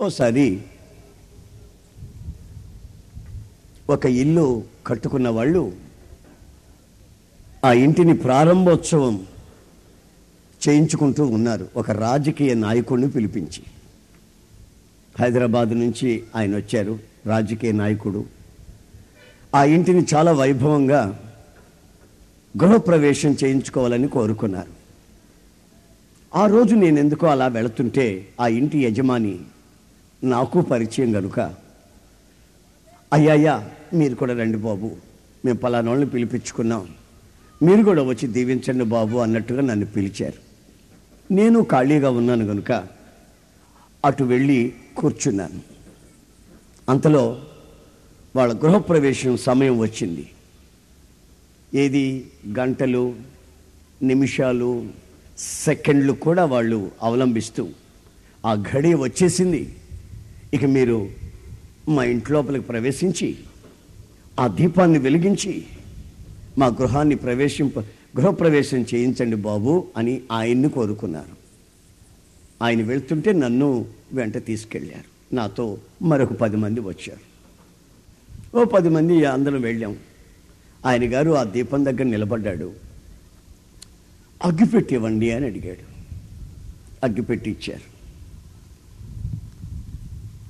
ఓసారి ఒక ఇల్లు కట్టుకున్న వాళ్ళు ఆ ఇంటిని ప్రారంభోత్సవం చేయించుకుంటూ ఉన్నారు. ఒక రాజకీయ నాయకుడిని పిలిపించి. హైదరాబాద్ నుంచి ఆయన వచ్చారు రాజకీయ నాయకుడు. ఆ ఇంటిని చాలా వైభవంగా గృహప్రవేశం చేయించుకోవాలని కోరుకున్నారు. ఆ రోజు నేను ఎందుకో అలా వెళుతుంటే ఆ ఇంటి యజమాని నాకు పరిచయం కనుక అయ్యా మీరు కూడా రండి బాబు. మేము పలానా వాళ్ళని పిలిపించుకున్నాం. మీరు కూడా వచ్చి దీవించండి బాబు అన్నట్టుగా నన్ను పిలిచారు. నేను ఖాళీగా ఉన్నాను కనుక అటు వెళ్ళి కూర్చున్నాను. అంతలో వాళ్ళ గృహప్రవేశం సమయం వచ్చింది. ఏది? గంటలు నిమిషాలు సెకండ్లు కూడా వాళ్ళు అవలంబిస్తూ ఆ ఘడి వచ్చేసింది. ఇక మీరు మా ఇంట్లోపలికి ప్రవేశించి ఆ దీపాన్ని వెలిగించి మా గృహాన్ని ప్రవేశింప గృహప్రవేశం చేయించండి బాబు అని ఆయన్ని కోరుకున్నారు. ఆయన వెళ్తుంటే నన్ను వెంట తీసుకెళ్ళారు నాతో మరొక పది మంది వచ్చారు. ఓ పది మంది అందరం వెళ్ళాం. ఆయన గారు ఆ దీపం దగ్గర నిలబడ్డాడు. అగ్గిపెట్టి ఇవ్వండి అని అడిగాడు. అగ్గిపెట్టి ఇచ్చారు.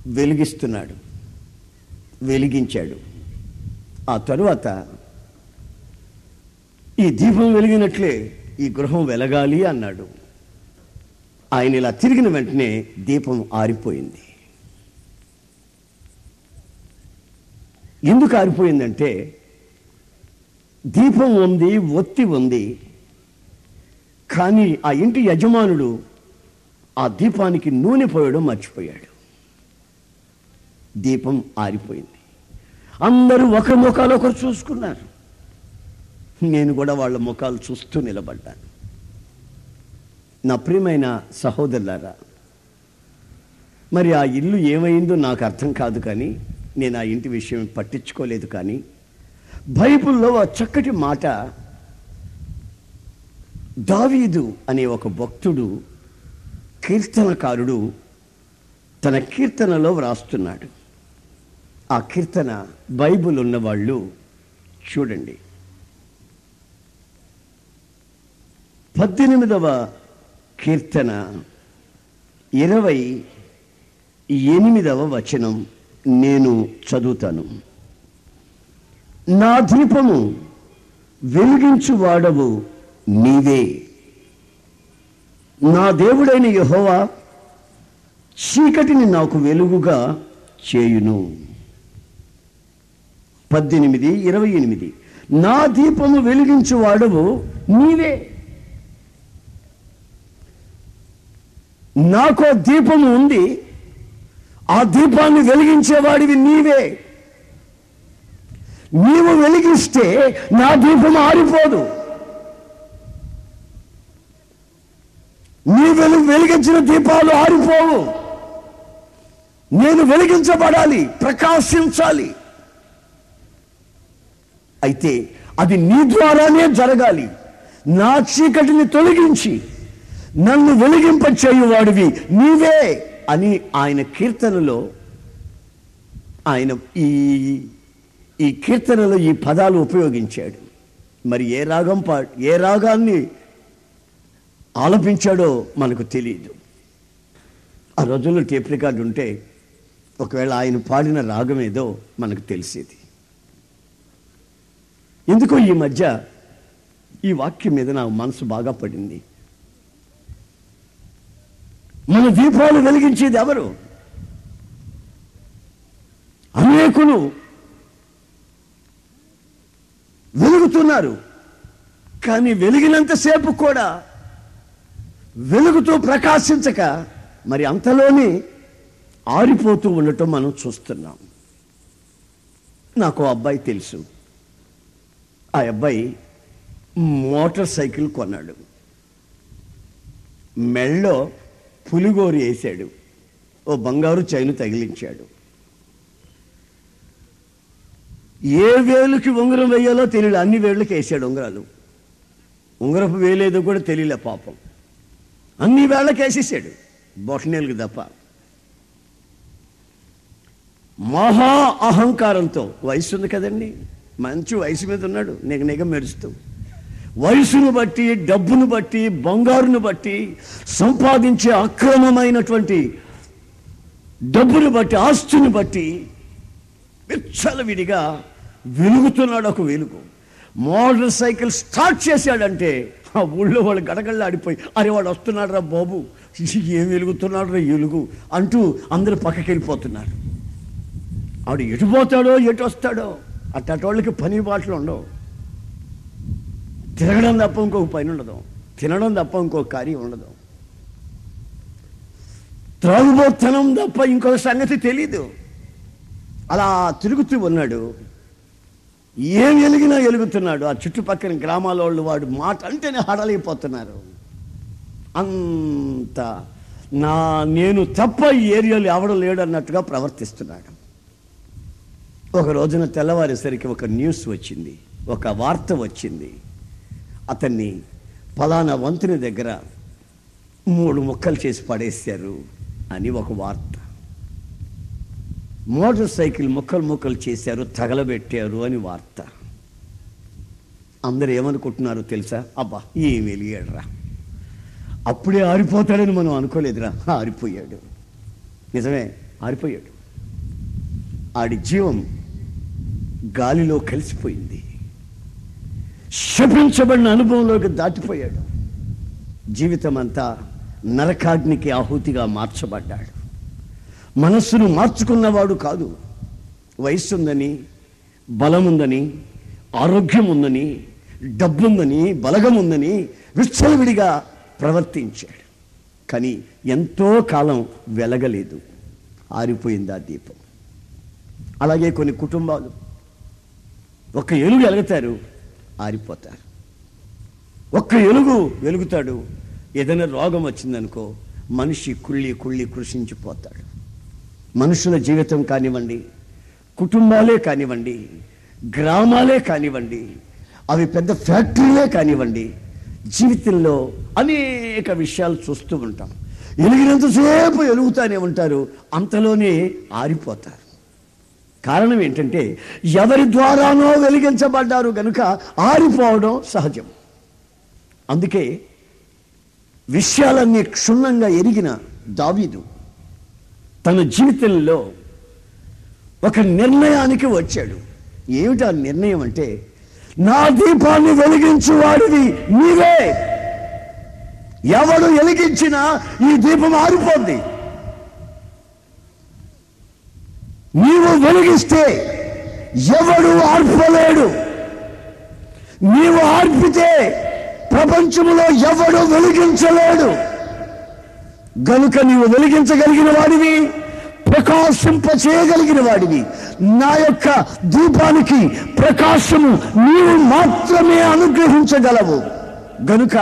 వెలిగిస్తున్నాడు. వెలిగించాడు. ఆ తరువాత ఈ దీపం వెలిగినట్లే ఈ గృహం వెలగాలి అన్నాడు. ఆయన ఇలా తిరిగిన వెంటనే దీపం ఆరిపోయింది. ఎందుకు ఆరిపోయిందంటే దీపం ఉంది ఒత్తి ఉంది. కానీ ఆ ఇంటి యజమానుడు ఆ దీపానికి నూనె పోయడం మర్చిపోయాడు. దీపం ఆరిపోయింది. అందరూ ఒకరి ముఖాలు ఒకరు చూసుకున్నారు. నేను కూడా వాళ్ళ ముఖాలు చూస్తూ నిలబడ్డాను. నా ప్రియమైన సహోదరులారా మరి ఆ ఇల్లు ఏమైందో నాకు అర్థం కాదు కానీ నేను ఆ ఇంటి విషయం పట్టించుకోలేదు కానీ బైబిల్లో ఒక చక్కటి మాట దావీదు అనే ఒక భక్తుడు కీర్తనకారుడు తన కీర్తనలో వ్రాస్తున్నాడు. ఆ కీర్తన బైబిల్ ఉన్నవాళ్ళు చూడండి. పద్దెనిమిదవ కీర్తన ఇరవై ఎనిమిదవ వచనం నేను చదువుతాను. నా దీపము వెలిగించువాడవు నీవే. నా దేవుడైన యహోవా చీకటిని నాకు వెలుగుగా చేయును. పద్దెనిమిది ఇరవై ఎనిమిది. నా దీపము వెలిగించువాడవు నీవే. నాకో దీపము ఉంది. ఆ దీపాన్ని వెలిగించేవాడివి నీవే. నీవు వెలిగిస్తే నా దీపం ఆరిపోదు. నీ వెలుగు వెలిగించిన దీపాలు ఆరిపోవు. నేను వెలిగించబడాలి ప్రకాశించాలి. అయితే అది నీ ద్వారానే జరగాలి. నా చీకటిని తొలగించి నన్ను వెలిగింప చేయువాడివి నీవే అని ఆయన కీర్తనలో ఆయన ఈ ఈ కీర్తనలో ఈ పదాలు ఉపయోగించాడు. మరి ఏ రాగం పా ఏ రాగాన్ని ఆలపించాడో మనకు తెలియదు ఆ రోజుల్లో టేప్ రికార్డు ఉంటే ఒకవేళ ఆయన పాడిన రాగం ఏదో మనకు తెలిసేది. ఎందుకో ఈ మధ్య ఈ వాక్యం మీద నా మనసు బాగా పడింది. మన దీపాలు వెలిగించేది ఎవరు? అనేకులు వెలుగుతున్నారు. కానీ వెలిగినంతసేపు కూడా వెలుగుతూ ప్రకాశించక మరి అంతలోనే ఆరిపోతూ ఉండటం మనం చూస్తున్నాం. నాకు అబ్బాయి తెలుసు. ఆ అబ్బాయి మోటార్ సైకిల్ కొన్నాడు. మెళ్ళో పులిగోరు వేసాడు ఓ బంగారు చైను తగిలించాడు. ఏ వేలుకి ఉంగరం వేయాలో తెలియదు అన్ని వేళ్ళకి వేసాడు ఉంగరాలు. ఉంగరపు వేలేదో కూడా తెలియలే పాపం. అన్ని వేళ్ళకి వేసేసాడు బొటనేలకు తప్ప. మహా అహంకారంతో వయసు ఉంది కదండి. మంచి వయసు మీద ఉన్నాడు. నిగ నిగ మెరుస్తూ. వయసును బట్టి డబ్బును బట్టి బంగారును బట్టి సంపాదించే అక్రమమైనటువంటి డబ్బును బట్టి ఆస్తుని బట్టి విచ్చలవిడిగా వెలుగుతున్నాడు ఒక వెలుగు. మోటార్ సైకిల్ స్టార్ట్ చేశాడంటే ఆ ఊళ్ళో వాళ్ళు గడగళ్ళాడిపోయి అరే వాడు వస్తున్నాడు రా బాబు. ఏం వెలుగుతున్నాడు రా ఎలుగు అంటూ అందరూ పక్కకి వెళ్ళిపోతున్నారు ఆడు ఎటు పోతాడో ఎటు వస్తాడో అట్టటోళ్ళకి పని బాటలు ఉండవు. తిరగడం తప్ప ఇంకొక పని ఉండదు. తినడం తప్ప ఇంకొక కార్యం ఉండదు. త్రాగుబోతనం తప్ప ఇంకొక సంగతి తెలీదు. అలా తిరుగుతూ ఉన్నాడు. ఏం వెలిగినా వెలుగుతున్నాడు ఆ చుట్టుపక్కల గ్రామాల వాళ్ళు వాడు మాట అంటేనే హడలైపోతున్నారు. అంత నా నేను తప్ప ఈ ఏరియాలో ఎవడం లేడు అన్నట్టుగా ప్రవర్తిస్తున్నాడు. ఒక రోజున తెల్లవారేసరికి ఒక న్యూస్ వచ్చింది. ఒక వార్త వచ్చింది. అతన్ని పలానా వంతుని దగ్గర మూడు ముక్కలు చేసి పడేశారు అని ఒక వార్త. మోటార్ సైకిల్ ముక్కలు ముక్కలు చేశారు తగలబెట్టారు అని వార్త. అందరు ఏమనుకుంటున్నారో తెలుసా? అబ్బా ఏం వెలిగాడురా అప్పుడే ఆరిపోతాడని మనం అనుకోలేదురా. ఆరిపోయాడు. నిజమే ఆరిపోయాడు. ఆడి జీవం గాలిలో కలిసిపోయింది. శపించబడిన అనుభవంలోకి దాటిపోయాడు. జీవితం అంతా నరకాగ్నికి ఆహుతిగా మార్చబడ్డాడు. మనస్సును మార్చుకున్నవాడు కాదు. వయస్సు ఉందని ఆరోగ్యం ఉందని డబ్బుందని బలగం ఉందని విచ్చలవిడిగా ప్రవర్తించాడు. కానీ ఎంతో కాలం వెలగలేదు. ఆరిపోయింది ఆ దీపం. అలాగే కొన్ని కుటుంబాలు. ఒక్క ఎలుగు ఎలుగుతారు. ఆరిపోతారు. ఒక్క ఎలుగు వెలుగుతాడు. ఏదైనా రోగం వచ్చిందనుకో మనిషి కుళ్ళి కుళ్ళి కృషించిపోతాడు. మనుషుల జీవితం కానివ్వండి కుటుంబాలే కానివ్వండి గ్రామాలే కానివ్వండి అవి పెద్ద ఫ్యాక్టరీలే కానివ్వండి జీవితంలో అనేక విషయాలు చూస్తూ ఉంటాం. ఎలిగినంతసేపు ఎలుగుతూనే ఉంటారు. అంతలోనే ఆరిపోతారు. కారణం ఏంటంటే ఎవరి ద్వారానో వెలిగించబడ్డారు గనుక ఆరిపోవడం సహజం. అందుకే విషయాలన్నీ క్షుణ్ణంగా ఎరిగిన దావీదు తన జీవితంలో ఒక నిర్ణయానికి వచ్చాడు. ఏమిటా నిర్ణయం అంటే నా దీపాన్ని వెలిగించు వాడివి నీవే ఎవడు వెలిగించినా ఈ దీపం ఆరిపోద్ది. నీవు వెలిగిస్తే ఎవడు ఆర్పలేడు. నీవు ఆర్పితే ప్రపంచంలో ఎవడు వెలిగించలేడు. గనుక నీవు వెలిగించగలిగిన వాడివి ప్రకాశింప చేయగలిగిన వాడివి. నా యొక్క దీపానికి ప్రకాశము నీవు మాత్రమే అనుగ్రహించగలవు. గనుక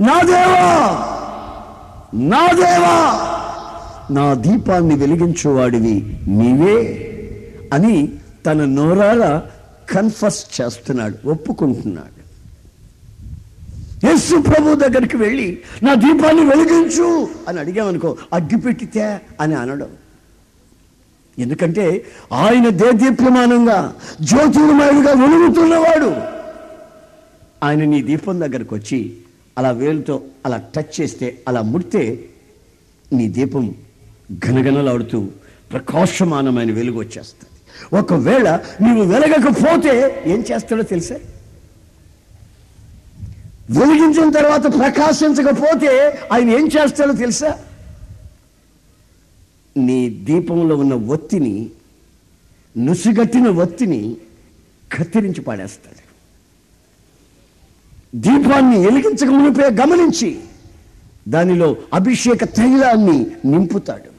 నా దేవా నా దేవా నా దీపాన్ని వెలిగించేవాడివి నీవే. అని తన నోరాల కన్ఫస్ చేస్తున్నాడు ఒప్పుకుంటున్నాడు. యేసు ప్రభు దగ్గరికి వెళ్ళి నా దీపాన్ని వెలిగించు అని అడిగామనుకో అడ్డుపెట్టితే అని అనడం. ఎందుకంటే ఆయన దేదీప్యమానంగా జ్యోతిర్మయుడిగా వెలుగుతున్నవాడు. ఆయన నీ దీపం దగ్గరకు వచ్చి అలా వేలుతో అలా టచ్ చేస్తే అలా ముడితే నీ దీపం గనగనలాడుతూ ప్రకాశమానమైన వెలుగు వచ్చేస్తుంది. ఒకవేళ నీవు వెలగకపోతే ఏం చేస్తాడో తెలుసా? వెలిగించిన తర్వాత ప్రకాశించకపోతే ఆయన ఏం చేస్తాడో తెలుసా? నీ దీపంలో ఉన్న ఒత్తిని నుసిగట్టిన ఒత్తిని కత్తిరించి పాడేస్తాడు. దీపాన్ని వెలిగించక మునిపే గమనించి దానిలో అభిషేక తైలాన్ని నింపుతాడు.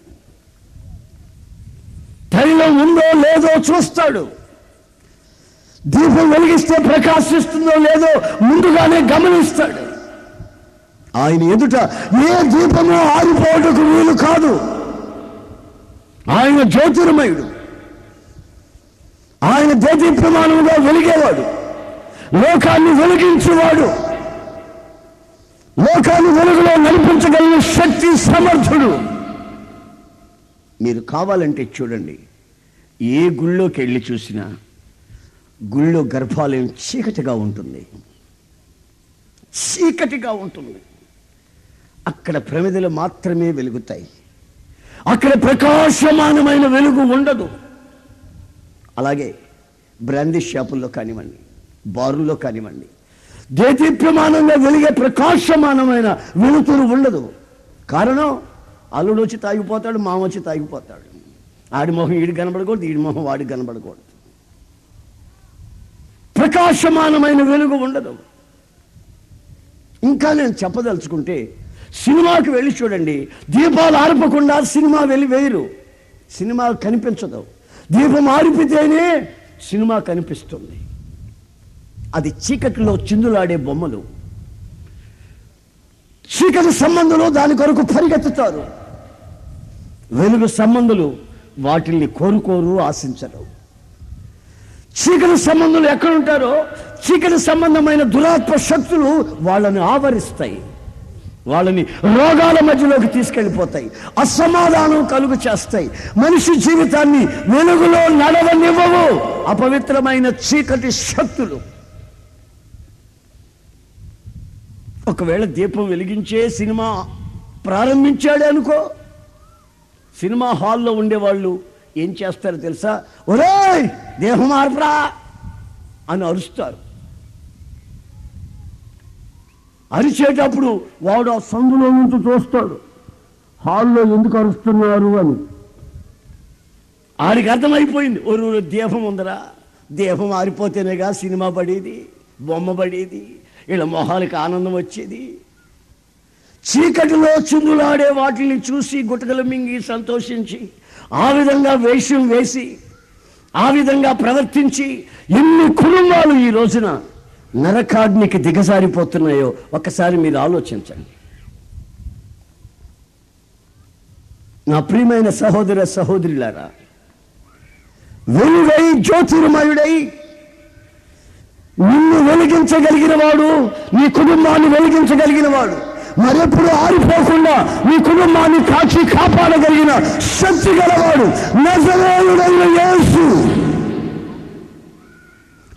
తైలం ఉందో లేదో చూస్తాడు. దీపం వెలిగిస్తే ప్రకాశిస్తుందో లేదో ముందుగానే గమనిస్తాడు. ఆయన ఎదుట ఏ దీపము ఆరిపోవటకు వీలు కాదు. ఆయన జ్యోతిర్మయుడు. ఆయన దేదీప్యమానంగా వెలిగేవాడు. లోకాన్ని వెలిగించేవాడు. లోకాన్ని వెలుగులో నడిపించగలిగిన శక్తి సమర్థుడు. మీరు కావాలంటే చూడండి. ఏ గుళ్ళోకి వెళ్ళి చూసినా గుళ్ళో గర్భాలయం చీకటిగా ఉంటుంది. చీకటిగా ఉంటుంది. అక్కడ ప్రమిదలు మాత్రమే వెలుగుతాయి. అక్కడ ప్రకాశమానమైన వెలుగు ఉండదు. అలాగే బ్రాందీ షాపుల్లో కానివ్వండి బారుల్లో కానివ్వండి దేదీప్యమానంగా వెలిగే ప్రకాశమానమైన వెలుతురు ఉండదు. కారణం అల్లుడు వచ్చి తాగిపోతాడు మామ వచ్చి తాగిపోతాడు. ఆడి మొహం ఈడి కనబడకూడదు ఈడి మొహం వాడికి కనబడకూడదు. ప్రకాశమానమైన వెలుగు ఉండదు. ఇంకా నేను చెప్పదలుచుకుంటే సినిమాకి వెళ్ళి చూడండి. దీపాలు ఆర్పకుండా సినిమా వెళ్ళి వేయరు. సినిమా కనిపించదు. దీపం ఆరిపితేనే సినిమా కనిపిస్తుంది. అది చీకటిలో చిందులాడే బొమ్మలు. చీకటి సంబంధులు దాని కొరకు పరిగెత్తుతారు. వెలుగు సంబంధులు వాటిల్ని కోరుకోరు ఆశించరు. చీకటి సంబంధులు ఎక్కడుంటారో చీకటి సంబంధమైన దురాత్మ శక్తులు వాళ్ళని ఆవరిస్తాయి. వాళ్ళని రోగాల మధ్యలోకి తీసుకెళ్ళిపోతాయి. అసమాధానం కలుగు చేస్తాయి. మనిషి జీవితాన్ని వెలుగులో నడవనివ్వవు. అపవిత్రమైన చీకటి శక్తులు. ఒకవేళ దీపం వెలిగించే సినిమా ప్రారంభించాడే అనుకో సినిమా హాల్లో ఉండేవాళ్ళు ఏం చేస్తారో తెలుసా? ఒరేయ్ దేహమార్పరా అని అరుస్తారు. అరిచేటప్పుడు వాడు ఆ సందులో నుంచి చూస్తాడు. హాల్లో ఎందుకు అరుస్తున్నారు అని. ఆడికి అర్థమైపోయింది. ఒరు దీపం ఉందరా. దీపం ఆరిపోతేనేగా సినిమా పడేది బొమ్మ పడేది వీళ్ళ మొహాలకి ఆనందం వచ్చేది. చీకటిలో చుందులాడే వాటిని చూసి గుటకలు మింగి సంతోషించి ఆ విధంగా వేషం వేసి ఆ విధంగా ప్రవర్తించి ఎన్ని కుటుంబాలు ఈ రోజున నరకాగ్నికి దిగజారిపోతున్నాయో ఒక్కసారి మీరు ఆలోచించండి. నా ప్రియమైన సహోదర సహోదరులారా వెలుగై జ్యోతిర్మయుడై నిన్ను వెలిగించగలిగిన వాడు నీ కుటుంబాన్ని వెలిగించగలిగిన వాడు. మరెప్పుడు ఆరిపోకుండా నీ కుటుంబాన్ని కాచి కాపాడగలిగిన శక్తి గలవాడు నజరేయుడైన యేసు.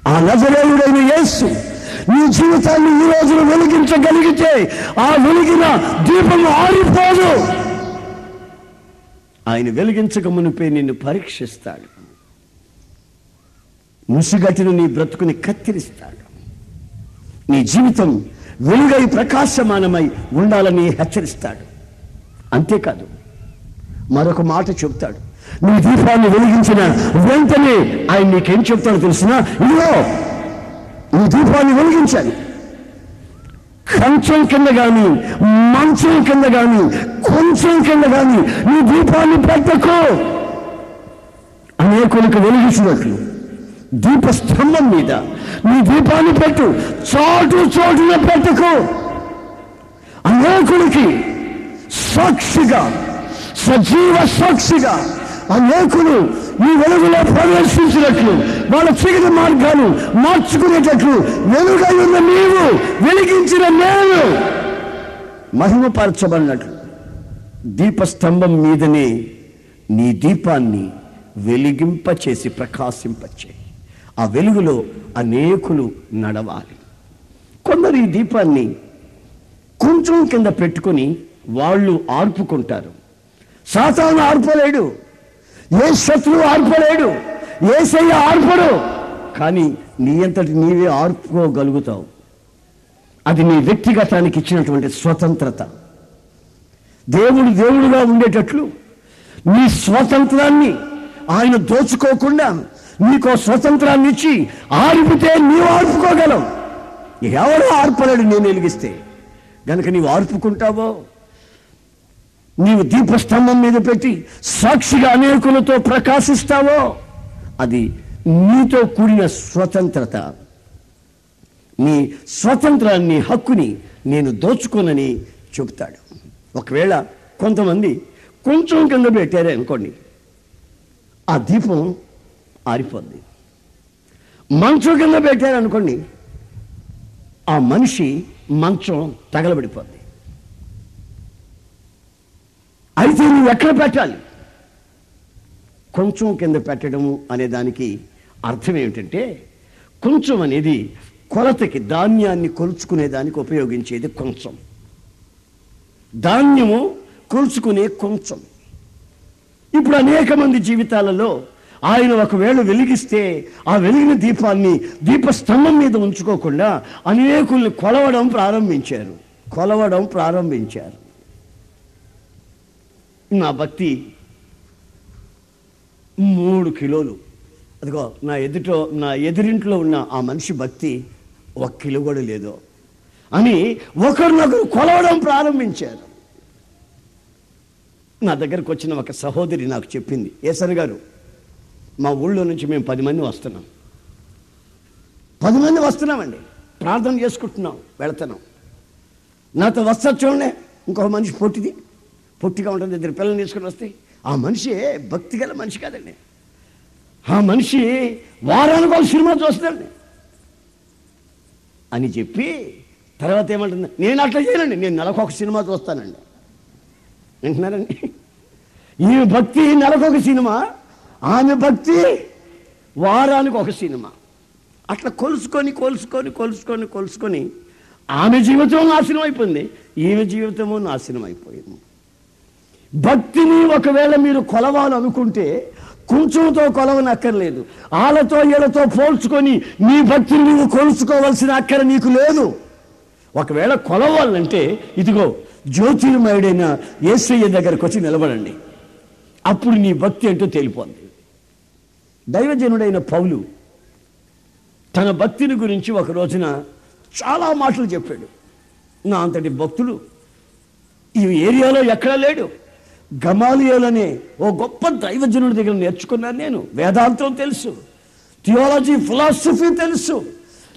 ఆ నజరేయుడైన యేసు నీ జీవితాన్ని ఈ రోజున వెలిగించగలిగితే ఆ వెలిగిన దీపం ఆరిపోదు. ఆయన వెలిగించక మునిపే నిన్ను పరీక్షిస్తాడు. ముసిగటిన నీ బ్రతుకుని కత్తిరిస్తాడు. నీ జీవితం వెలుగై ప్రకాశమానమై ఉండాలని హెచ్చరిస్తాడు. అంతేకాదు మరొక మాట చెప్తాడు నీ దీపాన్ని వెలిగించిన వెంటనే ఆయన నీకేం చెప్తాడో తెలిసిన ఇదిగో నీ దీపాన్ని వెలిగించాలి కంచం కింద కానీ మంచం కింద కానీ కొంచెం కింద కానీ నీ దీపాన్ని పెట్టకు. అనేకులకు వెలిగించినట్లు దీపస్తంభం మీద నీ దీపాన్ని పెట్టు. చోటు చోటున పెట్టుకో. అనేకుడికి సాక్షిగా సజీవ సాక్షిగా అనేకులు ఈ వెలుగులో ప్రవేశించినట్లు వాళ్ళ చీకటి మార్గాలు మార్చుకునేటట్లు వెలుగై ఉన్న నీవు వెలిగించిన నేను మహిమపరచబడినట్లు. దీపస్తంభం మీదనే నీ దీపాన్ని వెలిగింపచేసి ప్రకాశింపచేయి. ఆ వెలుగులో అనేకులు నడవాలి. కొందరు ఈ దీపాన్ని కొంచెం కింద పెట్టుకొని వాళ్ళు ఆర్పుకుంటారు. సాతాను ఆర్పలేడు. ఏ శత్రువు ఆర్పలేడు. ఏ శయ్య ఆర్పడు. కానీ నీ అంతటి నీవే ఆర్పుకోగలుగుతావు. అది నీ వ్యక్తిగతానికి ఇచ్చినటువంటి స్వతంత్రత. దేవుడు దేవుడుగా ఉండేటట్లు నీ స్వతంత్రాన్ని ఆయన దోచుకోకుండా నీకో స్వతంత్రాన్ని ఇచ్చి ఆర్పితే నీవు ఆర్పుకోగలం ఎవరో ఆర్పలేడు నేను వెలిగిస్తే గనక నీవు ఆర్పుకుంటావో? నీవు దీపస్తంభం మీద పెట్టి సాక్షిగా అనేకులతో ప్రకాశిస్తావో? అది నీతో కూడిన స్వతంత్రత. నీ స్వతంత్రాన్ని హక్కుని నేను దోచుకోనని చెబుతాడు. ఒకవేళ కొంతమంది కొంచెం కింద పెట్టారే అనుకోండి ఆ దీపం ఆరిపోద్ది మంచం కింద పెట్టారు అనుకోండి ఆ మనిషి మంచం తగలబడిపోద్ది. అయితే నువ్వు ఎక్కడ పెట్టాలి? కొంచెం కింద పెట్టడము అనే దానికి అర్థం ఏమిటంటే కొంచెం అనేది కొలతకి ధాన్యాన్ని కొలుచుకునే దానికి ఉపయోగించేది కొంచెం. ధాన్యము కొలుచుకునే కొంచెం. ఇప్పుడు అనేక మంది జీవితాలలో ఆయన ఒకవేళ వెలిగిస్తే ఆ వెలిగిన దీపాన్ని దీపస్తంభం మీద ఉంచుకోకుండా అనేకుల్ని కొలవడం ప్రారంభించారు. కొలవడం ప్రారంభించారు. నా భక్తి మూడు కిలోలు. అదిగో నా ఎదుటో నా ఎదురింట్లో ఉన్న ఆ మనిషి భక్తి ఒక కిలో కూడా లేదు. అని ఒకరినొకరు కొలవడం ప్రారంభించారు. నా దగ్గరకు వచ్చిన ఒక సహోదరి నాకు చెప్పింది. ఏసన్ గారు మా ఊళ్ళో నుంచి మేము పది మంది వస్తున్నాం. పది మంది వస్తున్నామండి. ప్రార్థన చేసుకుంటున్నాం వెళుతున్నాం. నాతో వస్తా చూడండి ఇంకొక మనిషి పొట్టిది. పొట్టిగా ఉంటుంది ఇద్దరు పిల్లల్ని తీసుకుని వస్తే. ఆ మనిషి భక్తి గల మనిషి కాదండి. ఆ మనిషి వారానికి ఒక సినిమా చూస్తాడండి. అని చెప్పి తర్వాత ఏమంటుంది నేను అట్లా చేయనండి నేను నెలకు ఒక సినిమా చూస్తానండి. వింటున్నారండి? ఈ భక్తి నెలకొక సినిమా ఆమె భక్తి వారానికి ఒక సినిమా. అట్లా కొలుసుకొని కొలుసుకొని కొలుసుకొని కొలుసుకొని ఆమె జీవితం నాశనం అయిపోయింది. ఈమె జీవితము నాశనం అయిపోయింది. భక్తిని ఒకవేళ మీరు కొలవాలనుకుంటే కొంచెంతో కొలవనక్కర్లేదు. ఆలతో ఈలతో పోల్చుకొని నీ భక్తిని నువ్వు కొలుచుకోవాల్సిన అక్కర నీకు లేదు. ఒకవేళ కొలవాలంటే ఇదిగో జ్యోతిర్మయుడైన ఏసయ్య దగ్గరకు వచ్చి నిలబడండి. అప్పుడు నీ భక్తి ఏంటో తెలిపోద్ది. దైవజనుడైన పౌలు తన భక్తిని గురించి ఒక రోజున చాలా మాటలు చెప్పాడు. నా అంతటి భక్తులు ఈ ఏరియాలో ఎక్కడా లేడు. గమాలియలనే ఓ గొప్ప దైవజనుడి దగ్గర నేర్చుకున్నాను నేను. వేదాంతం తెలుసు. థియాలజీ ఫిలాసఫీ తెలుసు.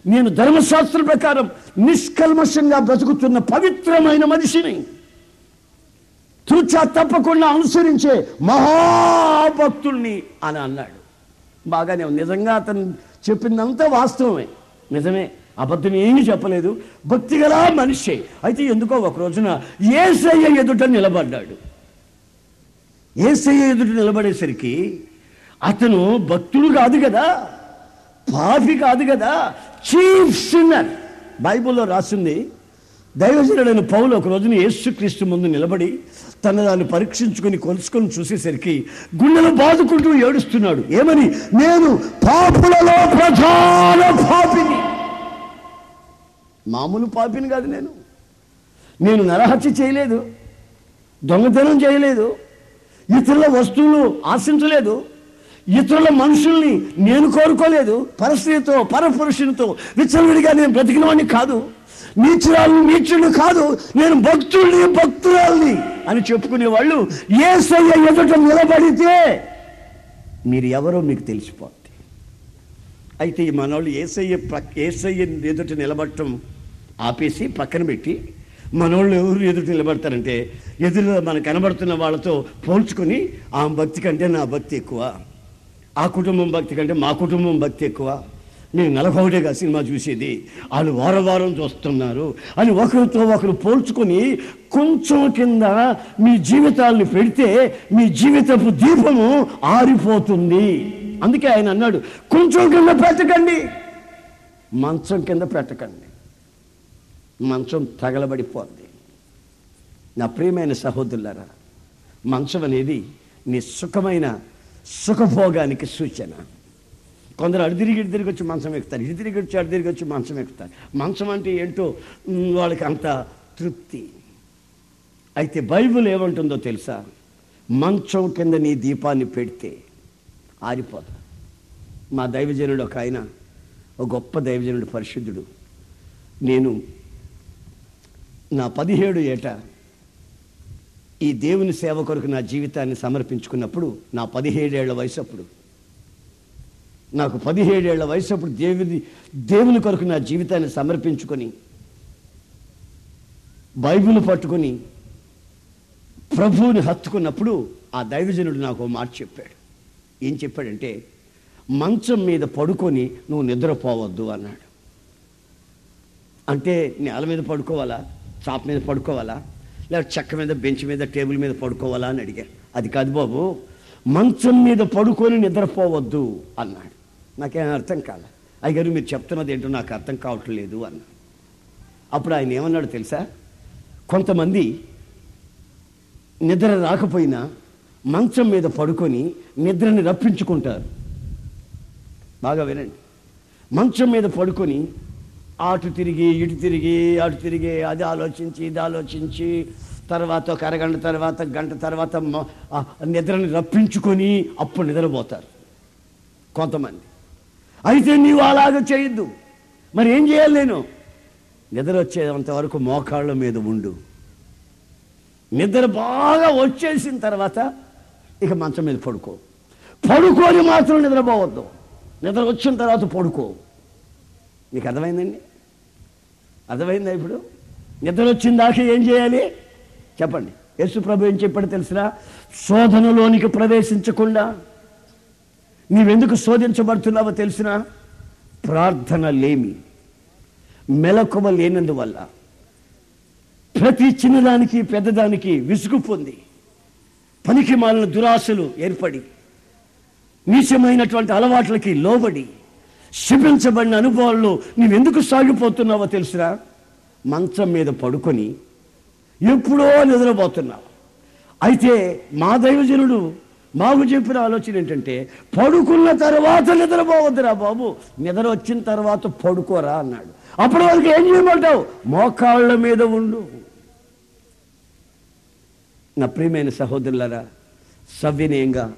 నేను ధర్మశాస్త్రం ప్రకారం నిష్కల్మషంగా బ్రతుకుతున్న పవిత్రమైన మనిషిని. తూచా తప్పకుండా అనుసరించే మహాభక్తుల్ని అని అన్నాడు. బాగానే ఉంది. నిజంగా అతను చెప్పిందంతా వాస్తవమే. నిజమే. అబద్ధం ఏమీ చెప్పలేదు. భక్తి గల మనిషి. అయితే ఎందుకో ఒక రోజున ఏసయ్య ఎదుట నిలబడ్డాడు. ఏసయ్య ఎదుట నిలబడేసరికి అతను భక్తుడు కాదు కదా? పాపి కాదు కదా? Chief sinner. బైబిల్లో రాసింది దైవజనుడైన పౌలు ఒక రోజున యేసుక్రీస్తు ముందు నిలబడి తన దాన్ని పరీక్షించుకొని కొలుసుకొని చూసేసరికి గుండెలు బాదుకుంటూ ఏడుస్తున్నాడు. ఏమని? నేను పాపులలో ప్రధాన పాపిని. మామూలు పాపిని కాదు నేను. నేను నరహత్య చేయలేదు. దొంగతనం చేయలేదు. ఇతరుల వస్తువులు ఆశించలేదు. ఇతరుల మనుషుల్ని నేను కోరుకోలేదు. పరిస్థితితో పరపురుషునితో విచ్చలవిడిగా నేను బ్రతికిన వాడిని కాదు. నీచురాలు నీచుడు కాదు నేను భక్తుల్ని భక్తురాల్ని అని చెప్పుకునే వాళ్ళు ఏ సయ్య ఎదుట నిలబడితే మీరు ఎవరో మీకు తెలిసిపోద్ది. అయితే ఈ మనోళ్ళు ఏసయ్య ప్రక్ ఏసయ్య ఎదుట నిలబడటం ఆపేసి పక్కన పెట్టి మనోళ్ళు ఎవరు ఎదుట నిలబడతారంటే ఎదురు మనకు కనబడుతున్న వాళ్ళతో పోల్చుకొని ఆ భక్తి కంటే నా భక్తి ఎక్కువ. ఆ కుటుంబం భక్తి కంటే మా కుటుంబం భక్తి ఎక్కువ. నేను నెలకొకటేగా సినిమా చూసేది. వాళ్ళు వారం వారం చూస్తున్నారు. అని ఒకరితో ఒకరు పోల్చుకొని కొంచెం కింద మీ జీవితాలను పెడితే మీ జీవితపు దీపము ఆరిపోతుంది. అందుకే ఆయన అన్నాడు కొంచెం కింద పెట్టకండి. మంచం కింద పెట్టకండి. మంచం తగలబడిపోద్ది. నా ప్రియమైన సహోదరులారా మంచం అనేది నీ సుఖమైన సుఖభోగానికి సూచన. కొందరు అడు తిరిగి ఇటు తిరిగి వచ్చి మంచం ఎక్కుతారు ఇటు తిరిగి వచ్చి అడు తిరిగి వచ్చి మంచం ఎక్కుతారు. మంచం అంటే ఏంటో వాళ్ళకి అంత తృప్తి. అయితే బైబుల్ ఏమంటుందో తెలుసా? మంచం కింద నీ దీపాన్ని పెడితే ఆరిపోతా మా దైవజనుడు ఒక ఆయన ఒక గొప్ప దైవజనుడు పరిశుద్ధుడు. నేను నా పదిహేడు ఏట ఈ దేవుని సేవ కొరకు నా జీవితాన్ని సమర్పించుకున్నప్పుడు నా పదిహేడేళ్ళ వయసు అప్పుడు నాకు పదిహేడేళ్ళ వయసు అప్పుడు దేవుని దేవుని కొరకు నా జీవితాన్ని సమర్పించుకొని బైబిల్ పట్టుకొని ప్రభువుని హత్తుకున్నప్పుడు ఆ దైవజనుడు నాకు మాట చెప్పాడు. ఏం చెప్పాడంటే మంచం మీద పడుకొని నువ్వు నిద్రపోవద్దు అన్నాడు. అంటే నేల మీద పడుకోవాలా? చాప్ మీద పడుకోవాలా? లేదా చెక్క మీద బెంచ్ మీద టేబుల్ మీద పడుకోవాలా అని అడిగాను అది కాదు బాబు మంచం మీద పడుకొని నిద్రపోవద్దు అన్నాడు. నాకేం అర్థం కాలే. అయ్యగారు మీరు చెప్తున్నది ఏంటో నాకు అర్థం కావట్లేదు అన్న అప్పుడు ఆయన ఏమన్నాడు తెలుసా? కొంతమంది నిద్ర రాకపోయినా మంచం మీద పడుకొని నిద్రని రప్పించుకుంటారు. బాగా వినండి. మంచం మీద పడుకొని అటు తిరిగి ఇటు తిరిగి అటు తిరిగి అది ఆలోచించి ఇది ఆలోచించి తర్వాత ఒక అరగంట తర్వాత గంట తర్వాత నిద్రని రప్పించుకొని అప్పుడు నిద్రపోతారు కొంతమంది. అయితే నీవు అలాగ చేయొద్దు. మరి ఏం చేయాలి నేను? నిద్ర వచ్చేంత వరకు మోకాళ్ళ మీద ఉండు. నిద్ర బాగా వచ్చేసిన తర్వాత ఇక మంచం మీద పడుకో. పడుకొని మాత్రం నిద్రపోవద్దు. నిద్ర వచ్చిన తర్వాత పడుకో. మీకు అర్థమైందండి? అర్థమైందా ఇప్పుడు? నిద్ర వచ్చిన దాకా ఏం చేయాలి? చెప్పండి. యేసు ప్రభు ఏం చెప్పాడు తెలిసినా శోధనలోనికి ప్రవేశించకుండా నీవెందుకు శోధించబడుతున్నావో తెలిసినా? ప్రార్థన లేమి మెలకువ లేనందువల్ల. ప్రతి చిన్నదానికి పెద్దదానికి విసుగు పొంది. పనికి మాలిన దురాశలు ఏర్పడి. నీచమైనటువంటి అలవాట్లకి లోబడి. శిపించబడిన అనుభవాల్లో నీవెందుకు సాగిపోతున్నావో తెలుసురా మంచం మీద పడుకొని ఎప్పుడో నిద్రపోతున్నావు. అయితే మా దైవజనుడు మాకు చెప్పిన ఆలోచన ఏంటంటే పడుకున్న తర్వాత నిద్రపోవద్దురా బాబు. నిద్ర వచ్చిన తర్వాత పడుకోరా అన్నాడు. అప్పటి వరకు ఏం చేయమంటావు? మోకాళ్ళ మీద ఉండు. నా ప్రియమైన సహోదరులరా సవినయంగా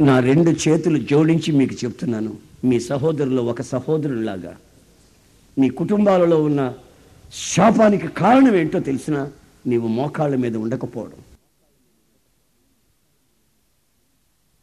నా రెండు చేతులు జోడించి మీకు చెప్తున్నాను. మీ సహోదరులు ఒక సహోదరులాగా మీ కుటుంబాలలో ఉన్న శాపానికి కారణం ఏంటో తెలిసినా నీవు మోకాళ్ళ మీద ఉండకపోవడం.